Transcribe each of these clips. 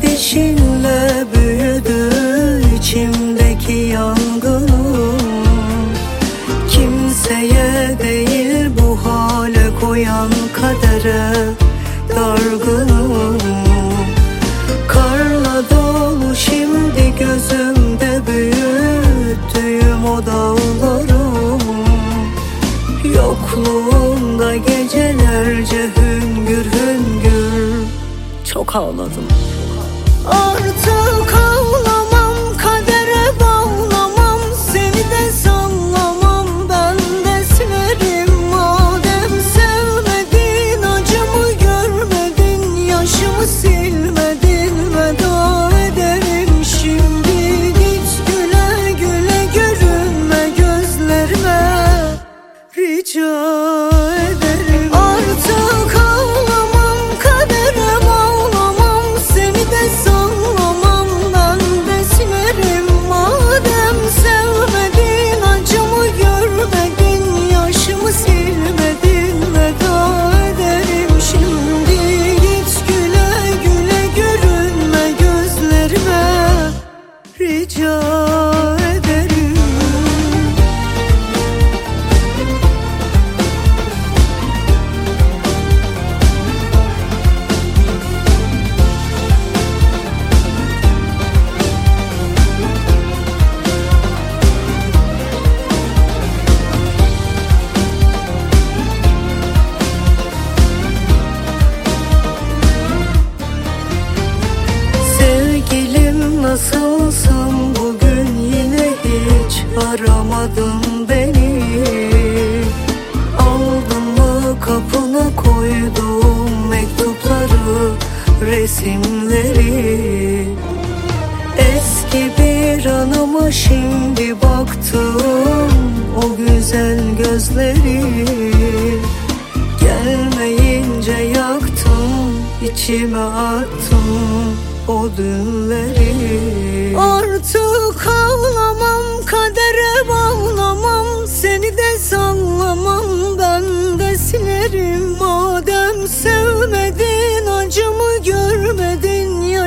gidişinle büyüdü içimdeki yangınım. Kimseye değil bu hale koyan kadere dargınım. Karla dolu şimdi gözümde büyüttüğüm o dağlarım. Yokluğunda gecelerce hüngür hüngür çok ağladım Artık aramadın beni. Aldın mı kapına koyduğum mektupları resimleri. Eski bir anıma şimdi baktım o güzel gözleri. Gelmeyince yaktım içime attım o dünleri. Artık ağlamam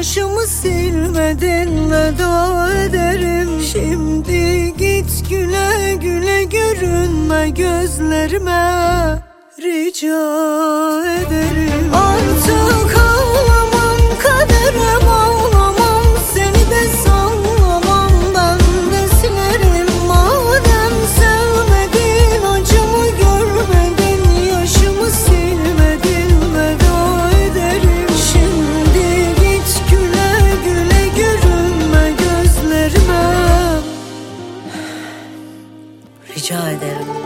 görmedin Yaşımı silmedin veda ederim. Şimdi git güle güle görünme gözlerime. Rica ederim Rica ederim